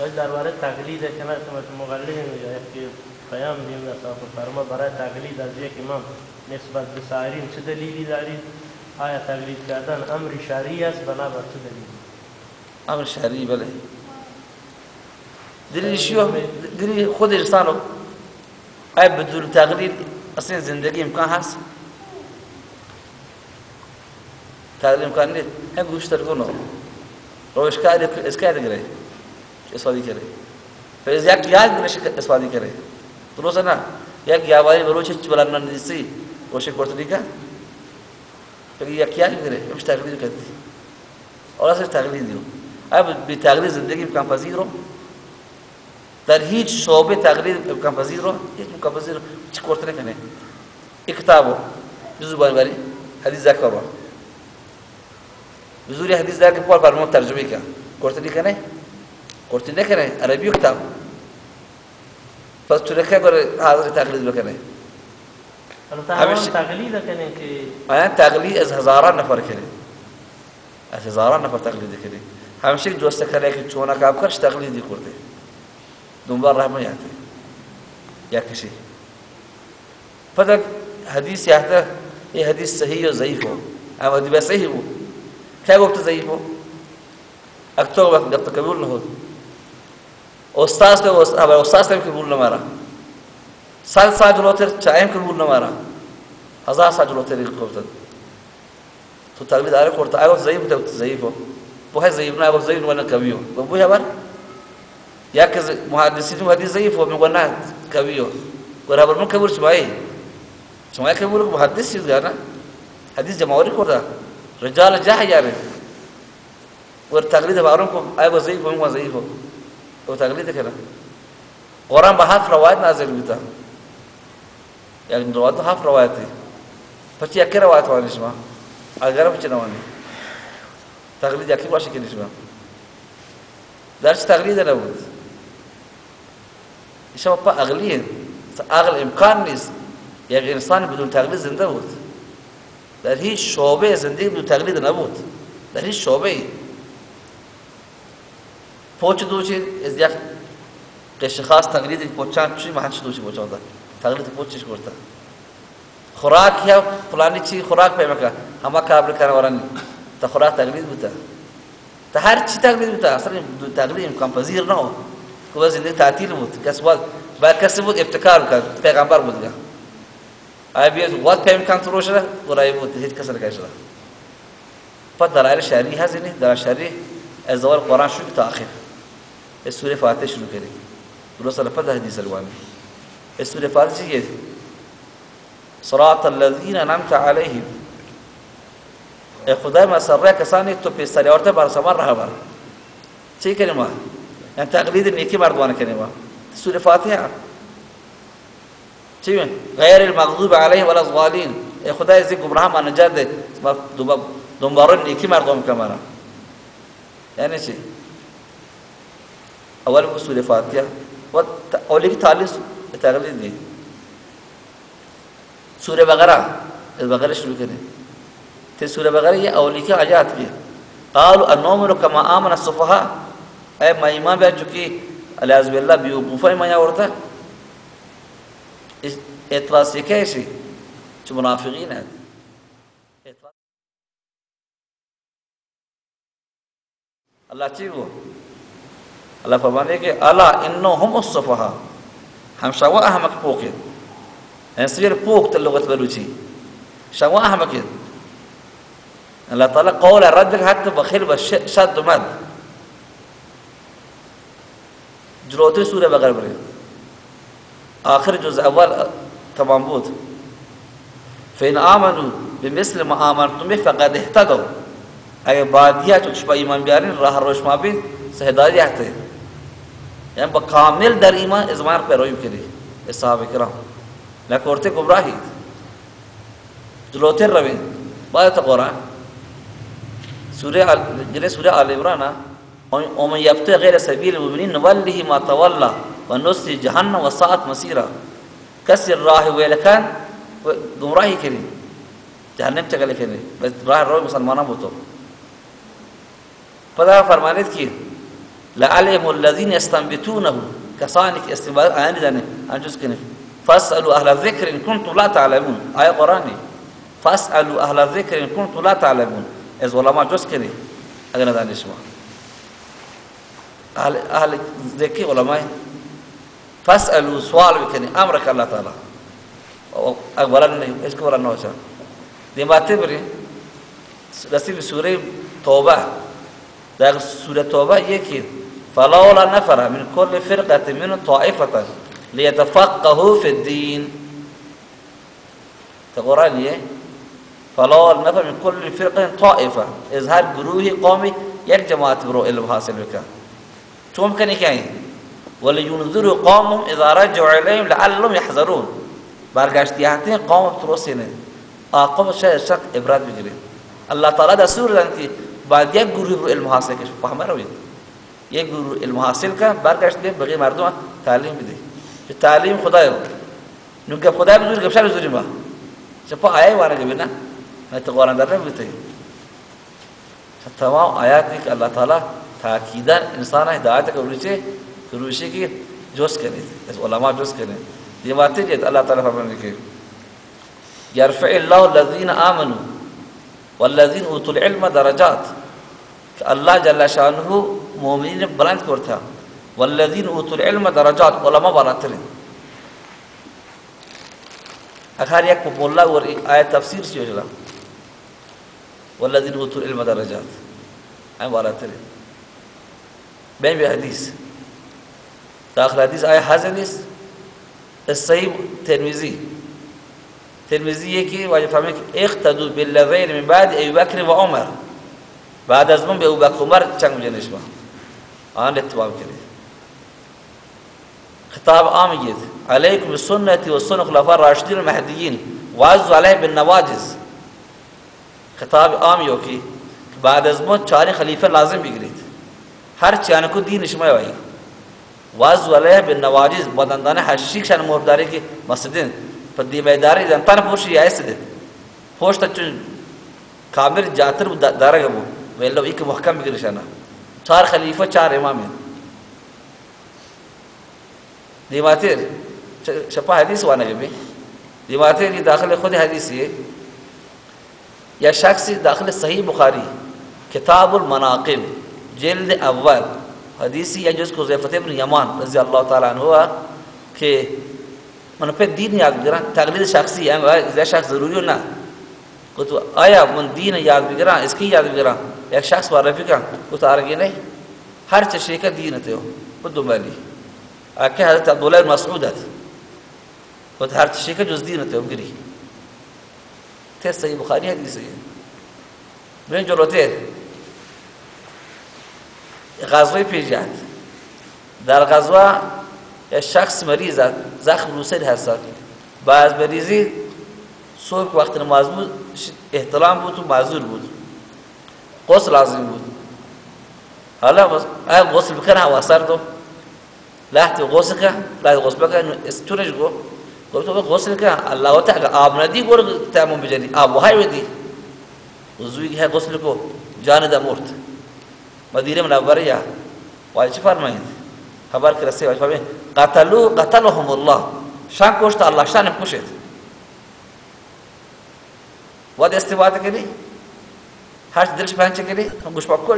ولی درباره تقلید که مقلد یا که پیام دیم صاحب فرما برای تقلید از یک امام نسبت به سایرین چه دلیلی دارید آیا تقلید کردن امر شرعی است؟ بنابر چه دلیلی؟ امر شرعی بله. دلیل شیوه دلیل خود انسانو آیا بدون تقلید اصلا زندگی امکان هست؟ تقلید امکان نیست. هم گوش تر کنو رو اشکال اشکال करे استفاده करे فیز یک یاد نشه استفاده करे درست نه یک یاواری بروچ بلند نیستی کوشش کرتے دیکھا پھر یہ کیا کرے مش تقلید کرتی اور اصل تقلید دیو اب بتقلید زندگی امکان پذیر رو در هیچ شعبه تقلید امکان پذیر رو هیچ امکان پذیر رو چی کرتے نکنه یک کتابو جزو باری باری حدیث ذکر رو بزوری حدیث ذکر پول فرمون کرتے نکنه عربی کتاب پس تو رکھا کرے حاضر تقلید بکنه البته تقلید کنه که آیا تقلید أز هزاران نفر کنه أز هزاران نفر تقلید کنه همیشه دوست کنه که چون کاب کرش تقلیدی کرده دنبال رحمة یاته یا کسی فدق حدیث یاته یہ حدیث صحیح و ضعیف أما دی صحیح ہو کیا گفت ضعیف اکتر وقت تک قبول ہو استاد پہ استاد پہ قبول نہ مارا سال ساجلوتر چایم قبول نہ مارا هزار ساجلوتر قبول تو تقلید آره کرد اگه ضعیف بود ضعیف بوه ضعیف نه اگه ضعیف نه قویو بوه بر یا که محدثین حدیث ضعیف میگن نه قویو ور بر من قبول شمای شمای قبول محدث چیز نه حدیث جماوری کرد رجال جاه یاره ور تقلید بارون کو اگه ضعیف میگن او تقلید کنه قرآن به هفت روایت نازل بوده يعني روایت هفت روایتی. پس یک روایت وانی شما؟ اگر بچه نوانی تقلید یکی باشه که نشما. درش تقلید نبود. شما پا اغلیه اغل امکان نیست. یک انسان بدون تقلید زنده بود. در هیچ شعبه زندگی بدون تقلید نبود. در هیچ شعبه پوچ دوچی از یک قش خاص تقلید پوچان چی محل دوچی پوچان ده تقلید پوچش کرتا خوراک یا فلانی چی خوراک پیدا کرد همه کابل کنه ورن تا خوراک تقلید بوده تا هر چی تقلید بوده اصلا تقلید امکان پذیر نه که بس زندگی تعطیل بود کس بود با کسی بود ابتکار کرد پیغمبر بود گه آیا بیاد وقت پیدا کن تو روشه ورای بود هیچ کس نکشه پس دلائل شرعی هست نه دلائل شرعی از اول قرآن شروع تا آخر سوره فاتحه شروع کردیم درست لپس حدیث الوانی سوره فاتحه چیه؟ صراط الذين انعمت عليهم اے خدای ما سره کسانی تو په سری اورته بر سمر راه بر. چی کلمه ان تقلید نیکی مردوانه کلمه سوره فاتحه. چی غیر المغضوب عليهم ولا الضالين اے خدای زی گمراه ما نجات ده. دنبال نیکی مردم کمانا یعنی چی؟ أول سوره فاتحه و اولی کی تعالی تقلید دی سورہ بقرہ بقرہ شروع کریں تے سورہ بقرہ یہ اولی کی آیات کی قالوا انؤمن كما آمن السفهاء اے ما ایمان بیان چکی الیاذ بالله بیوقوفه ما یا ورته اعتراض یہ کیسے جو منافقین ہیں اللہ چی وہ اللہ فرمانے کہ الا انهم السفهاء ہم شوا احمق پوکے يصير بوقت اللغة البلوچي شو أهمك كده الله تعالى قول ردك حتى بخير بشد مد جلوتي سورة بغير بري آخر جزء أول تمام بود فإن آمنوا بمثل ما آمنتم فقد اهتدوا اگه بعدیه چون شما ایمان بیارین راه روش ما بین سهدایت یعنی با کامل در ایمان ازمار پیروی بکنید اصحاب کرام. نکورته کبراهی. جلوتر روید. باید قرآن. سوره جنه سوره آل عمران ومن یبتغ غیر سبیل المؤمنین نوله ما تولا و نسل جهنم و ساعت مسیرا. کسی راه ویلکان گمراهی کرید جهنم چگلی بس راه روی مسلمانان تو. پدا فرمانید کی؟ لعلم الذين يستنبتونه. كسانك استنباط آني داني أنجز كنف. فاسألوا أهل الذكر إن كنتم لا تعلمون. آية قرآني. فاسألوا أهل الذكر إن كنتم لا تعلمون. إذ ولا ما جز كني. أغنى داني شما. أهل أهل ذكر علماء. فاسألوا سؤال بكني. أمرك الله تعالى. اس کو ولا نوچا دي باتي بري رسول سورة توبة. ده سورة توبة يكي فلولا نفر من كل فرقة من طائفة ليتفقهوا في الدين. تقرأ لي فلولا نفر من كل فرقة طائفة. إظهار جروه قومي يك جماعة برو علم حاصل بك شو ممكن يكاين؟ ولينذروا قومهم إذا رجعوا إليهم لعلهم يحذرون. برگشتیانتی قوم تروسینه آقام شاید شک عبرت بگیره الله تعالی دستور دادن که بعد یک گروه رو علم حاصل کش. فهمه روید. یک گروه علم حاصل کن برگشت به بقیه مردم تعلیم بده. که تعلیم خدای رو. نو گپ خدای بزرگ گپ شر بزرگ ما. چپا آیه وارد گبی نه. ما تو قرآن در نمیگه تمام آیات که الله تعالی تاکیدا انسان ہدایت قبول چه کروشی کی جوس کرے اس علماء جوس کرے یہ باتیں جت اللہ تعالی فرمانے کہ یرفع الله الذين آمنوا والذين أوتوا العلم درجات. الله جل شانه مؤمنین بلند کرتا والذین أوتوا العلم درجات علما بالاترین اخر یک په مولا ور آية آیت تفسیر شو جلا والذین أوتوا العلم درجات. ایم بالاترین بین به حدیث داخل حدیث آیا آية حسن است الصحیح ترمذی ترمذی یکی واجب فهمه اقتدوا بالذین من بعد ابی بکر بعد از من به ابوبکر عمر چنگ می‌زنه شما آن اتباع کرد. خطاب عام آمید علیکم بسنتی و سنن خلفاء راشدین المهدیین وعزو علیه بالنواجز خطاب آمیو کی بعد از موت چهار خلیفه لازم بگیرید. هر کو دین شما وای وعزو علیه بالنواجز بدندان حشیک شان مرداری که مسجدین. پر دیمهداری دن تن پوشی یا سدید پوشتا چون کامر جاتر دارگه بود. ویلو ایک محکم بگیرشانا چار خلیفه چار امامین دیواتر شپا حدیث وأنا گبی دیواتر یہ داخل خود حدیث ہے یا شخص داخل صحیح بخاری کتاب المناقب. جلد أول. حدیثی یا جز کو حذیفہ ابن یمان رضی اللہ تعالی عنہ ہوا کہ من پہ دین یاد بگیرن تقلید شخصی ہے إذا شخص ضروری نہ قلت آیا من دین یاد بگیرن اس کی یاد بگیرن یک شخص معرفی کن او تارگی نه هر چه شیکه دینته او بدومالی اکه حضرت عبدالله بن مسعود و هر چه شیکه جز دینته او گری تست صحیح بخاری حدیثه من جلوتر غزوه پیجات در غزوه یک شخص مریض زخم روسل هست بعد از مریضی صبح وقت نماز بود احتلام بود و معذور بود غسل لازم بود. حالا اگر غسل بکنه هوا سرد لحظه غسل که لحظه غسل بکنه استورش گو گفت تو غسل که. الله تعالی آب ندی گور تمام بجنی. آب وهای ودی وضوئی ہے غسل کو جان دا مرد. مدینه منوره واجب فرمایید؟ خبر که رسید واجب فرمایید؟ قتلوا قتلهم الله. شان کشت الله شان کشت. واد استفاده harus diterima pancing ini, gus pokok